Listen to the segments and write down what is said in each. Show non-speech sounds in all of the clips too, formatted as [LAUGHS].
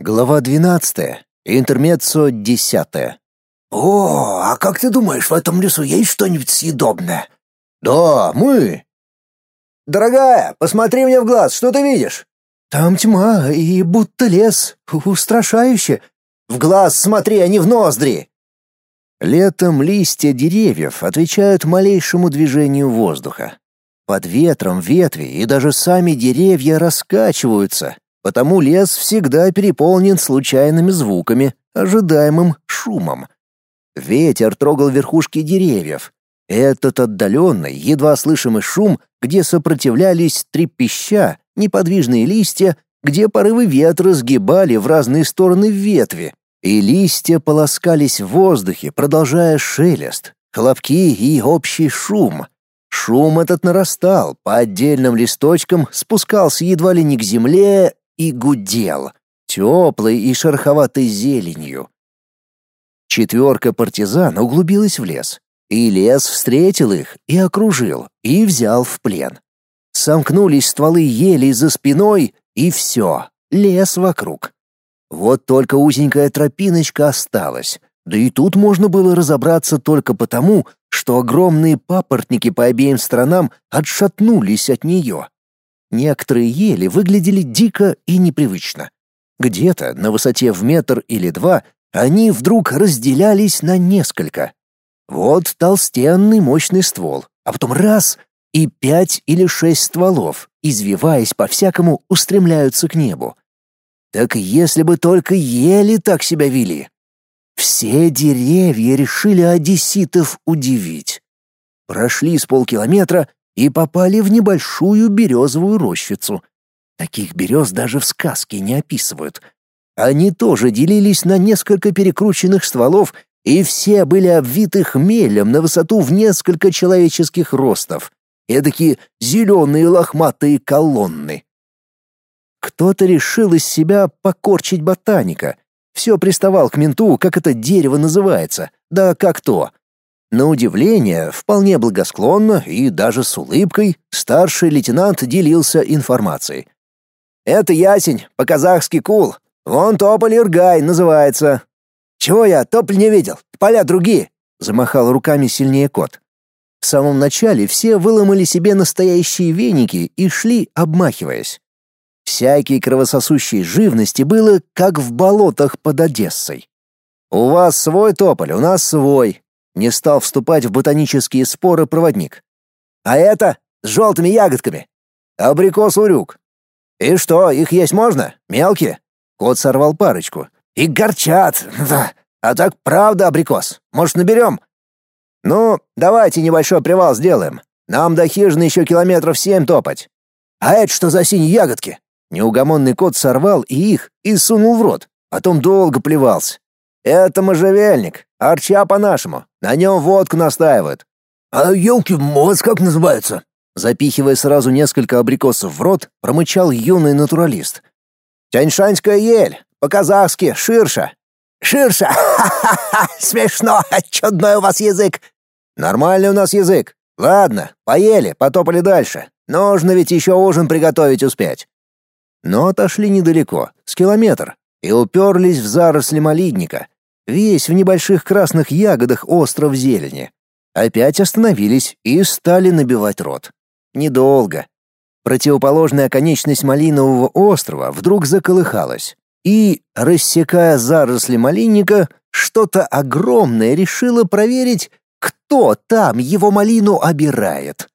Глава 12. Интермеццо 10. О, а как ты думаешь, в этом лесу есть что-нибудь съедобное? Да, мы. Дорогая, посмотри мне в глаз, что ты видишь? Там тьма и будто лес, устрашающе. В глаз смотри, а не в ноздри. Летом листья деревьев отвечают малейшему движению воздуха. Под ветром ветви и даже сами деревья раскачиваются, потому лес всегда переполнен случайными звуками, ожидаемым шумом. Ветер трогал верхушки деревьев. Этот отдаленный, едва слышимый шум, где сопротивлялись трепеща неподвижные листья, где порывы ветра сгибали в разные стороны ветви, и листья полоскались в воздухе, продолжая шелест, хлопки и общий шум. Шум этот нарастал, по отдельным листочкам спускался едва ли не к земле и гудел, теплой и шероховатой зеленью. Четверка партизан углубилась в лес, и лес встретил их и окружил, и взял в плен. Сомкнулись стволы ели за спиной, и все, лес вокруг. Вот только узенькая тропиночка осталась, да и тут можно было разобраться только потому, что огромные папоротники по обеим сторонам отшатнулись от нее. Некоторые ели выглядели дико и непривычно. Где-то на высоте в метр или два они вдруг разделялись на несколько. Вот толстенный мощный ствол, а потом раз — и пять или шесть стволов, извиваясь по-всякому, устремляются к небу. Так если бы только ели так себя вели. Все деревья решили одесситов удивить. Прошли с полкилометра и попали в небольшую березовую рощицу. Таких берез даже в сказке не описывают. Они тоже делились на несколько перекрученных стволов, и все были обвиты хмелем на высоту в несколько человеческих ростов. Эдакие зеленые лохматые колонны. Кто-то решил из себя покорчить ботаника. Все приставал к менту, как это дерево называется, да как то. На удивление, вполне благосклонно и даже с улыбкой старший лейтенант делился информацией. «Это ясень, по-казахски кул. Вон тополь Иргай называется». «Чего я тополь не видел? Поля другие!» — замахал руками сильнее кот. В самом начале все выломали себе настоящие веники и шли, обмахиваясь. Всякие кровососущие живности было, как в болотах под Одессой. «У вас свой тополь, у нас свой», не стал вступать в ботанические споры проводник. А это с желтыми ягодками. Абрикос урюк. И что, их есть можно? Мелкие? Кот сорвал парочку. И горчат. [LAUGHS] Да. А так правда абрикос. Может, наберем? Ну, давайте небольшой привал сделаем. Нам до хижины еще километров семь топать. А это что за синие ягодки? Неугомонный кот сорвал и их и сунул в рот. Потом долго плевался. Это можжевельник, арча по-нашему. На нем водку настаивают. А елки моц как называются? Запихивая сразу несколько абрикосов в рот, промычал юный натуралист. Тяньшанская ель, по-казахски ширша. Ширша. Ха-ха-ха, смешно, чудной у вас язык. Нормальный у нас язык. Ладно, поели, потопали дальше. Нужно ведь еще ужин приготовить успеть. Но отошли недалеко, с километр, и уперлись в заросли малидника, весь в небольших красных ягодах остров зелени. Опять остановились и стали набивать рот. Недолго. Противоположная конечность малинового острова вдруг заколыхалась, и, рассекая заросли малинника, что-то огромное решило проверить, кто там его малину обирает.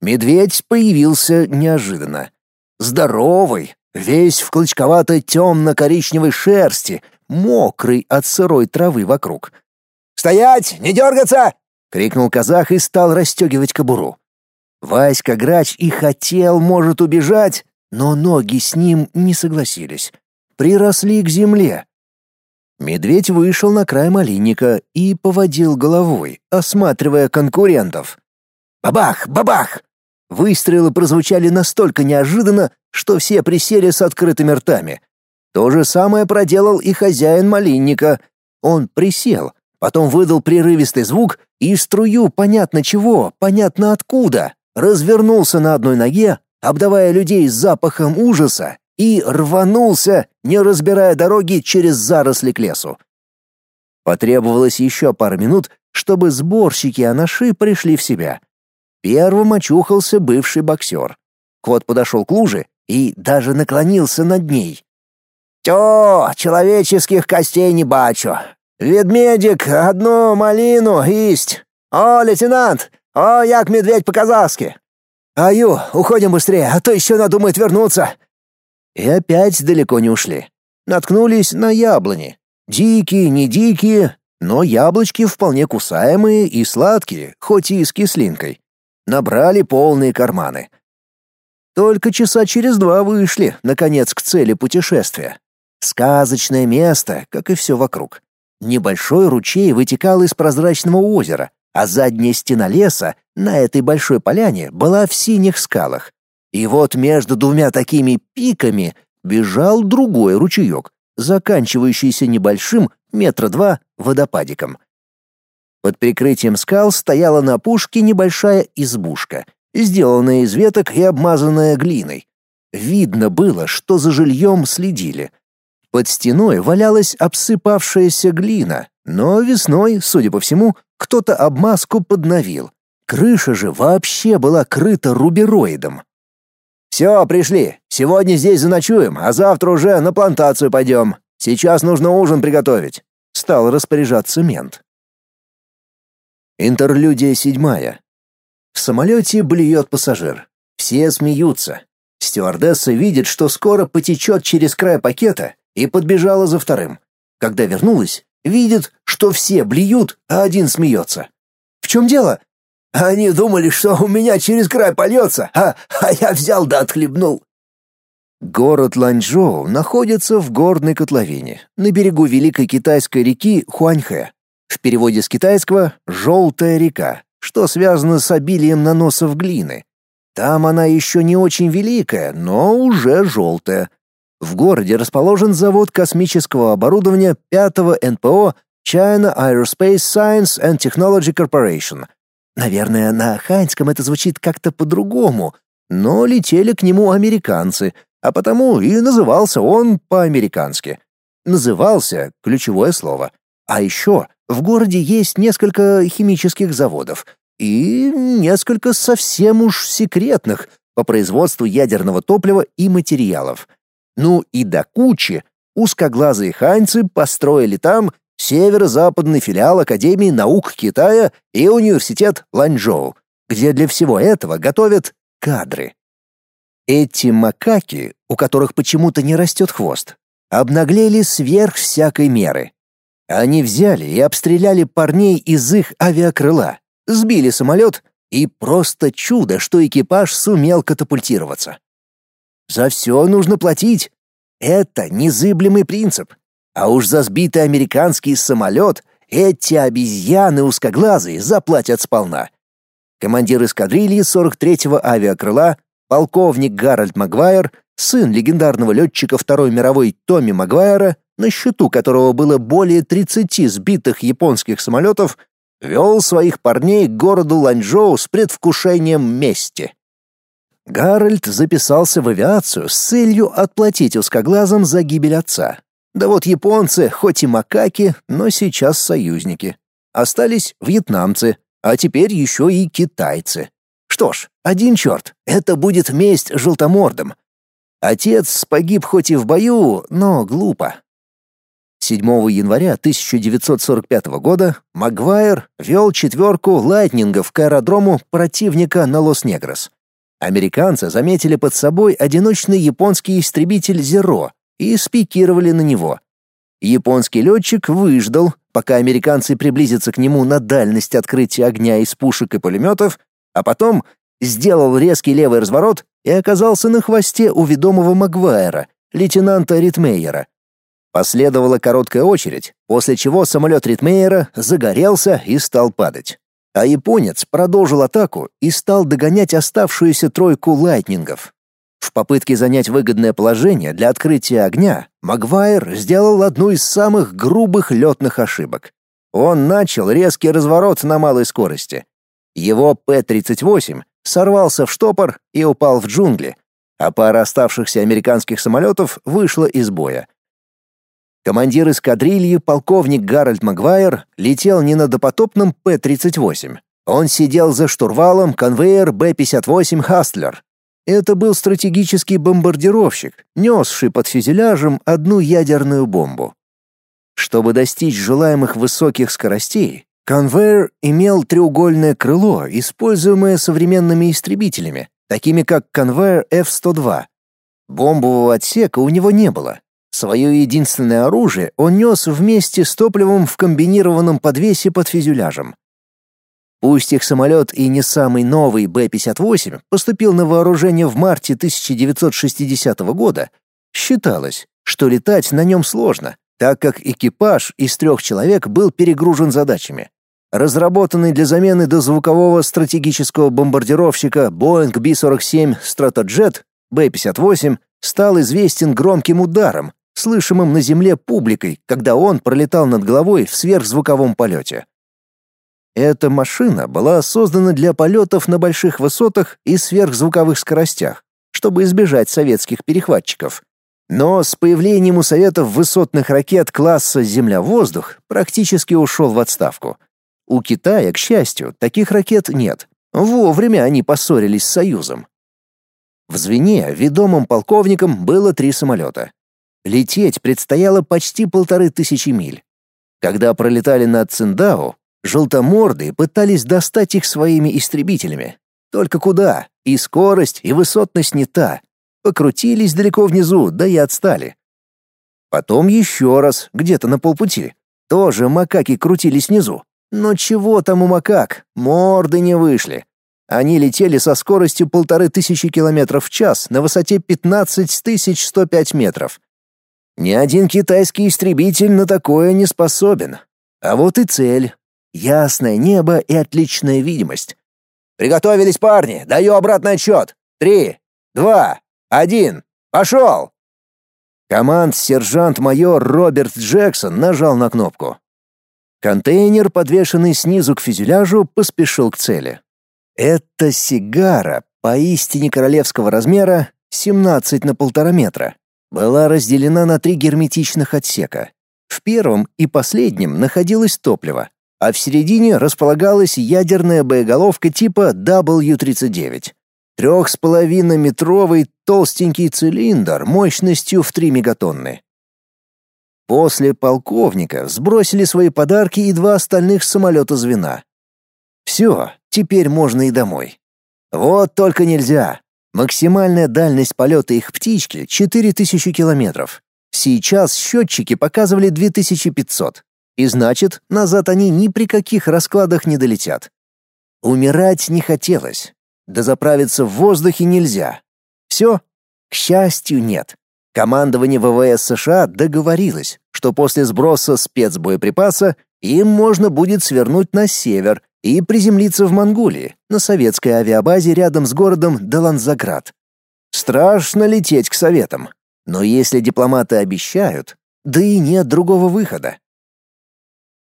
Медведь появился неожиданно. Здоровый, весь в клочковатой темно-коричневой шерсти, мокрый от сырой травы вокруг. «Стоять! Не дергаться!» — крикнул казах и стал расстегивать кобуру. Васька Грач и хотел, может, убежать, но ноги с ним не согласились. Приросли к земле. Медведь вышел на край малинника и поводил головой, осматривая конкурентов. Бабах! Бабах! Выстрелы прозвучали настолько неожиданно, что все присели с открытыми ртами. То же самое проделал и хозяин малинника. Он присел, потом выдал прерывистый звук и струю понятно чего, понятно откуда, развернулся на одной ноге, обдавая людей запахом ужаса, и рванулся, не разбирая дороги через заросли к лесу. Потребовалось еще пару минут, чтобы сборщики анаши пришли в себя. Первым очухался бывший боксер. Кот подошел к луже и даже наклонился над ней. «Тё, человеческих костей не бачу. Ведмедик, одну малину есть. О, лейтенант, о, як медведь по-казахски. Аю, уходим быстрее, а то еще надумает вернуться». И опять далеко не ушли. Наткнулись на яблони. Дикие, не дикие, но яблочки вполне кусаемые и сладкие, хоть и с кислинкой. Набрали полные карманы. Только часа через два вышли, наконец, к цели путешествия. Сказочное место, как и все вокруг. Небольшой ручей вытекал из прозрачного озера, а задняя стена леса на этой большой поляне была в синих скалах. И вот между двумя такими пиками бежал другой ручеек, заканчивающийся небольшим метра два водопадиком. Под прикрытием скал стояла на опушке небольшая избушка, сделанная из веток и обмазанная глиной. Видно было, что за жильем следили. Под стеной валялась обсыпавшаяся глина, но весной, судя по всему, кто-то обмазку подновил. Крыша же вообще была крыта рубероидом. «Все, пришли. Сегодня здесь заночуем, а завтра уже на плантацию пойдем. Сейчас нужно ужин приготовить», — стал распоряжаться мент. Интерлюдия седьмая. В самолете блюет пассажир. Все смеются. Стюардесса видит, что скоро потечет через край пакета, и подбежала за вторым. Когда вернулась, видит, что все блюют, а один смеется. «В чем дело?» «Они думали, что у меня через край польется, а, а я взял да отхлебнул». Город Ланчжоу находится в горной котловине, на берегу великой китайской реки Хуаньхэ. В переводе с китайского «желтая река», что связано с обилием наносов глины. Там она еще не очень великая, но уже желтая. В городе расположен завод космического оборудования 5-го НПО China Aerospace Science and Technology Corporation. Наверное, на ханьском это звучит как-то по-другому, но летели к нему американцы, а потому и назывался он по-американски. Назывался — ключевое слово. А еще в городе есть несколько химических заводов и несколько совсем уж секретных по производству ядерного топлива и материалов — ну и до кучи узкоглазые ханьцы построили там северо-западный филиал Академии наук Китая и университет Ланчжоу, где для всего этого готовят кадры. Эти макаки, у которых почему-то не растет хвост, обнаглели сверх всякой меры. Они взяли и обстреляли парней из их авиакрыла, сбили самолет, и просто чудо, что экипаж сумел катапультироваться. За все нужно платить. Это незыблемый принцип. А уж за сбитый американский самолет эти обезьяны узкоглазые заплатят сполна. Командир эскадрильи 43-го авиакрыла, полковник Гарольд Магуайр, сын легендарного летчика Второй мировой Томми Магуайра, на счету которого было более 30 сбитых японских самолетов, вел своих парней к городу Ланчжоу с предвкушением мести. Гарольд записался в авиацию с целью отплатить узкоглазым за гибель отца. Да вот японцы, хоть и макаки, но сейчас союзники. Остались вьетнамцы, а теперь еще и китайцы. Что ж, один черт, это будет месть желтомордам. Отец погиб хоть и в бою, но глупо. 7 января 1945 года Магуайр вел четверку лайтнингов к аэродрому противника на Лос-Негрос. Американцы заметили под собой одиночный японский истребитель «Зеро» и спикировали на него. Японский летчик выждал, пока американцы приблизятся к нему на дальность открытия огня из пушек и пулеметов, а потом сделал резкий левый разворот и оказался на хвосте у ведомого Магуайра, лейтенанта Ритмейера. Последовала короткая очередь, после чего самолет Ритмейера загорелся и стал падать. А японец продолжил атаку и стал догонять оставшуюся тройку лайтнингов. В попытке занять выгодное положение для открытия огня, Магуайр сделал одну из самых грубых летных ошибок. Он начал резкий разворот на малой скорости. Его П-38 сорвался в штопор и упал в джунгли, а пара оставшихся американских самолетов вышла из боя. Командир эскадрильи, полковник Гарольд Магуайр, летел не на допотопном П-38. Он сидел за штурвалом конвейер Б-58 «Хастлер». Это был стратегический бомбардировщик, несший под фюзеляжем одну ядерную бомбу. Чтобы достичь желаемых высоких скоростей, конвейер имел треугольное крыло, используемое современными истребителями, такими как конвейер F-102. Бомбового отсека у него не было. Свое единственное оружие он нес вместе с топливом в комбинированном подвесе под фюзеляжем. Пусть их самолет и не самый новый Б-58 поступил на вооружение в марте 1960 года, считалось, что летать на нем сложно, так как экипаж из трех человек был перегружен задачами. Разработанный для замены дозвукового стратегического бомбардировщика Boeing B-47 Stratojet B-58 стал известен громким ударом, слышимым на земле публикой, когда он пролетал над головой в сверхзвуковом полете. Эта машина была создана для полетов на больших высотах и сверхзвуковых скоростях, чтобы избежать советских перехватчиков. Но с появлением у Советов высотных ракет класса «Земля-воздух» практически ушел в отставку. У Китая, к счастью, таких ракет нет. Вовремя они поссорились с Союзом. В звене ведомым полковником было три самолета. Лететь предстояло почти полторы тысячи миль. Когда пролетали над Циндао, желтоморды пытались достать их своими истребителями. Только куда? И скорость, и высотность не та. Покрутились далеко внизу, да и отстали. Потом еще раз, где-то на полпути. Тоже макаки крутились внизу. Но чего там у макак? Морды не вышли. Они летели со скоростью полторы тысячи километров в час на высоте 15 сто пять метров. Ни один китайский истребитель на такое не способен. А вот и цель. Ясное небо и отличная видимость. «Приготовились, парни! Даю обратный отчет! Три, два, один, пошел!» Команд сержант-майор Роберт Джексон нажал на кнопку. Контейнер, подвешенный снизу к фюзеляжу, поспешил к цели. Это сигара, поистине королевского размера, 17 на полтора метра, была разделена на три герметичных отсека. В первом и последнем находилось топливо, а в середине располагалась ядерная боеголовка типа W-39. Трех с половиной метровый толстенький цилиндр мощностью в 3 мегатонны. После полковника сбросили свои подарки и два остальных самолета звена. Все, теперь можно и домой. Вот только нельзя. Максимальная дальность полета их птички — 4000 километров. Сейчас счетчики показывали 2500. И значит, назад они ни при каких раскладах не долетят. Умирать не хотелось. Да заправиться в воздухе нельзя. Все? К счастью, нет. Командование ВВС США договорилось, что после сброса спецбоеприпаса им можно будет свернуть на север и приземлиться в Монголии, на советской авиабазе рядом с городом Даланзаград. Страшно лететь к советам, но если дипломаты обещают, да и нет другого выхода.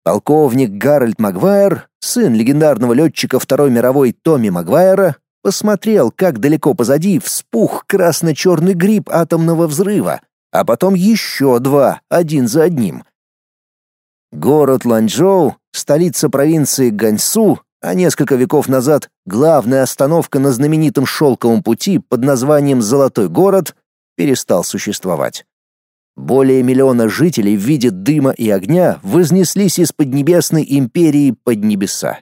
Полковник Гарольд Магуайр, сын легендарного летчика Второй мировой Томми Магуайра, посмотрел, как далеко позади вспух красно-черный гриб атомного взрыва, а потом еще два, один за одним. Город Ланчжоу, столица провинции Ганьсу, а несколько веков назад главная остановка на знаменитом шелковом пути под названием Золотой город, перестал существовать. Более миллиона жителей в виде дыма и огня вознеслись из Поднебесной империи под небеса.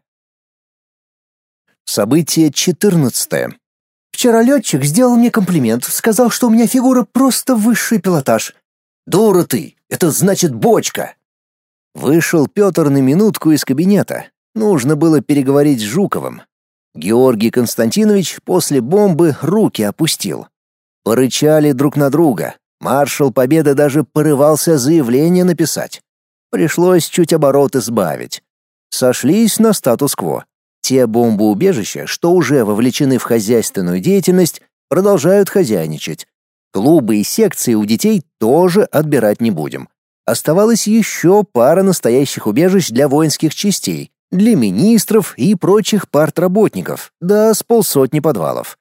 Событие 14. Вчера летчик сделал мне комплимент, сказал, что у меня фигура просто высший пилотаж. Дура ты, это значит бочка. Вышел Петр на минутку из кабинета. Нужно было переговорить с Жуковым. Георгий Константинович после бомбы руки опустил. Порычали друг на друга. Маршал Победы даже порывался заявление написать. Пришлось чуть обороты сбавить. Сошлись на статус-кво. Те бомбоубежища, что уже вовлечены в хозяйственную деятельность, продолжают хозяйничать. Клубы и секции у детей тоже отбирать не будем. Оставалось еще пара настоящих убежищ для воинских частей, для министров и прочих партработников, да с полсотни подвалов.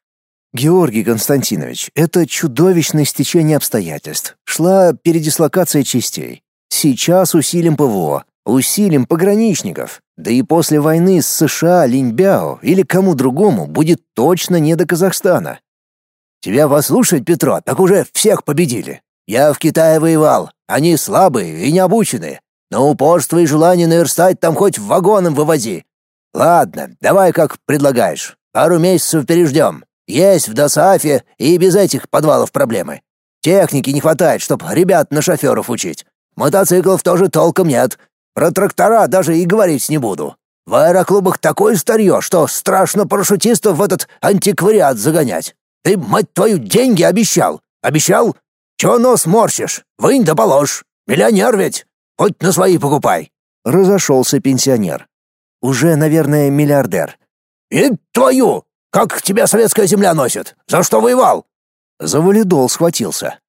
Георгий Константинович, это чудовищное стечение обстоятельств. Шла передислокация частей. Сейчас усилим ПВО, усилим пограничников. Да и после войны с США Линьбяо или кому другому будет точно не до Казахстана. Тебя послушать, Петро, так уже всех победили. Я в Китае воевал. Они слабые и необученные. Но упорство и желание наверстать там хоть вагоном вывози. Ладно, давай как предлагаешь. Пару месяцев переждем. Есть в Досаафе и без этих подвалов проблемы. Техники не хватает, чтоб ребят на шоферов учить. Мотоциклов тоже толком нет. Про трактора даже и говорить не буду. В аэроклубах такое старье, что страшно парашютистов в этот антиквариат загонять. Ты, мать твою, деньги обещал. Обещал? Чего нос морщишь? Вынь да положь. Миллионер ведь. Хоть на свои покупай. Разошелся пенсионер. Уже, наверное, миллиардер. И твою! Как тебя советская земля носит? За что воевал?» За валидол схватился.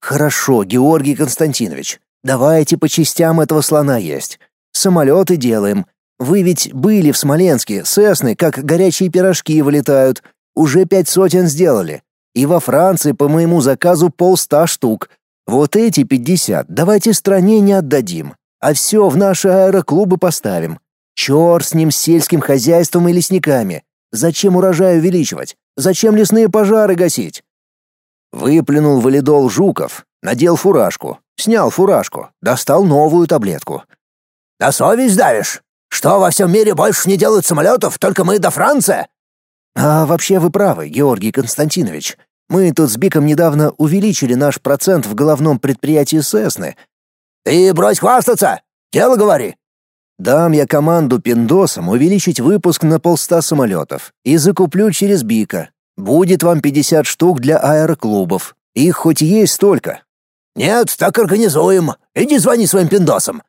«Хорошо, Георгий Константинович, давайте по частям этого слона есть. Самолеты делаем. Вы ведь были в Смоленске, Сесны, как горячие пирожки вылетают. Уже пять сотен сделали. И во Франции по моему заказу полста штук. Вот эти пятьдесят давайте стране не отдадим, а все в наши аэроклубы поставим. Чёрт с ним с сельским хозяйством и лесниками. Зачем урожай увеличивать? Зачем лесные пожары гасить? Выплюнул валидол Жуков, надел фуражку, снял фуражку, достал новую таблетку. «На совесть давишь? Что, во всем мире больше не делают самолетов, только мы до Франции?» «А вообще вы правы, Георгий Константинович. Мы тут с Биком недавно увеличили наш процент в головном предприятии Сесны». «Ты брось хвастаться! Дело говори!» Дам я команду пиндосам увеличить выпуск на полста самолетов и закуплю через Бика. Будет вам 50 штук для аэроклубов. Их хоть есть столько. Нет, так организуем. Иди звони своим пиндосам.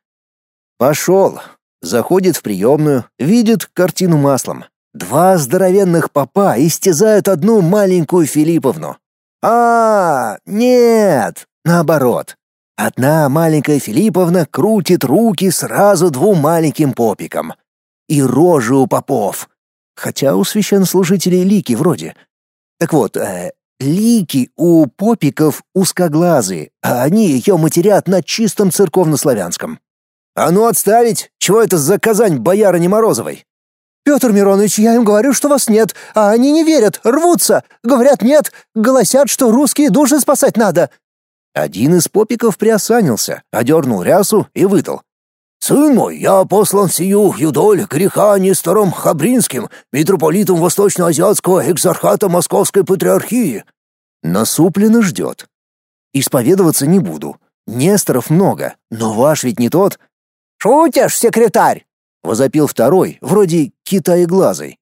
Пошел. Заходит в приемную, видит картину маслом. Два здоровенных попа истязают одну маленькую Филипповну. А, нет, наоборот. Одна маленькая Филипповна крутит руки сразу двум маленьким попикам. И рожи у попов. Хотя у священнослужителей лики вроде. Так вот, э, лики у попиков узкоглазые, а они ее матерят на чистом церковнославянском. «А ну отставить! Чего это за Казань боярыни Морозовой?» «Петр Миронович, я им говорю, что вас нет, а они не верят, рвутся, говорят нет, голосят, что русские души спасать надо. Один из попиков приосанился, одернул рясу и выдал. «Сын мой, я послан сию юдоль греха Нестором Хабринским, митрополитом Восточно-Азиатского экзархата Московской Патриархии». Насупленно ждет. «Исповедоваться не буду. Несторов много, но ваш ведь не тот». «Шутишь, секретарь?» — возопил второй, вроде китаеглазый.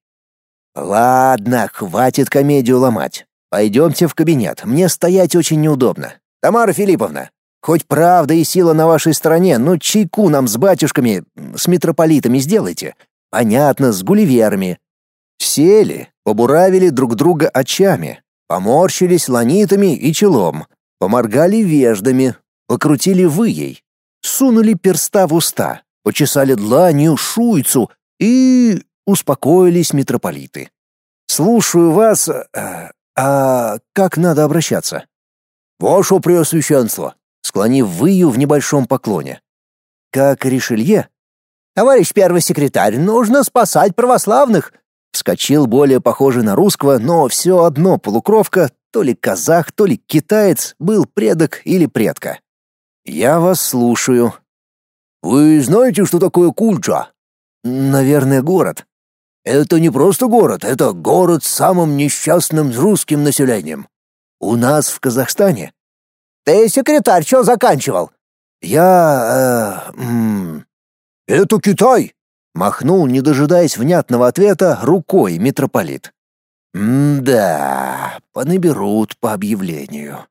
«Ладно, хватит комедию ломать. Пойдемте в кабинет, мне стоять очень неудобно. Тамара Филипповна, хоть правда и сила на вашей стороне, но чайку нам с батюшками, с митрополитами сделайте. Понятно, с гулливерами. Сели, побуравили друг друга очами, поморщились ланитами и челом, поморгали веждами, покрутили выей, сунули перста в уста, почесали дланью шуйцу и успокоились митрополиты. Слушаю вас, а, а как надо обращаться? «Ваше Преосвященство!» склонив выю в небольшом поклоне. «Как Ришелье?» «Товарищ первый секретарь, нужно спасать православных!» Вскочил более похожий на русского, но все одно полукровка, то ли казах, то ли китаец, был предок или предка. «Я вас слушаю». «Вы знаете, что такое Кульча?» «Наверное, город». «Это не просто город, это город с самым несчастным русским населением. У нас в Казахстане. Ты секретарь что заканчивал? Я, э, м Это Китай, махнул, не дожидаясь внятного ответа, рукой митрополит. М-да, понаберут по объявлению.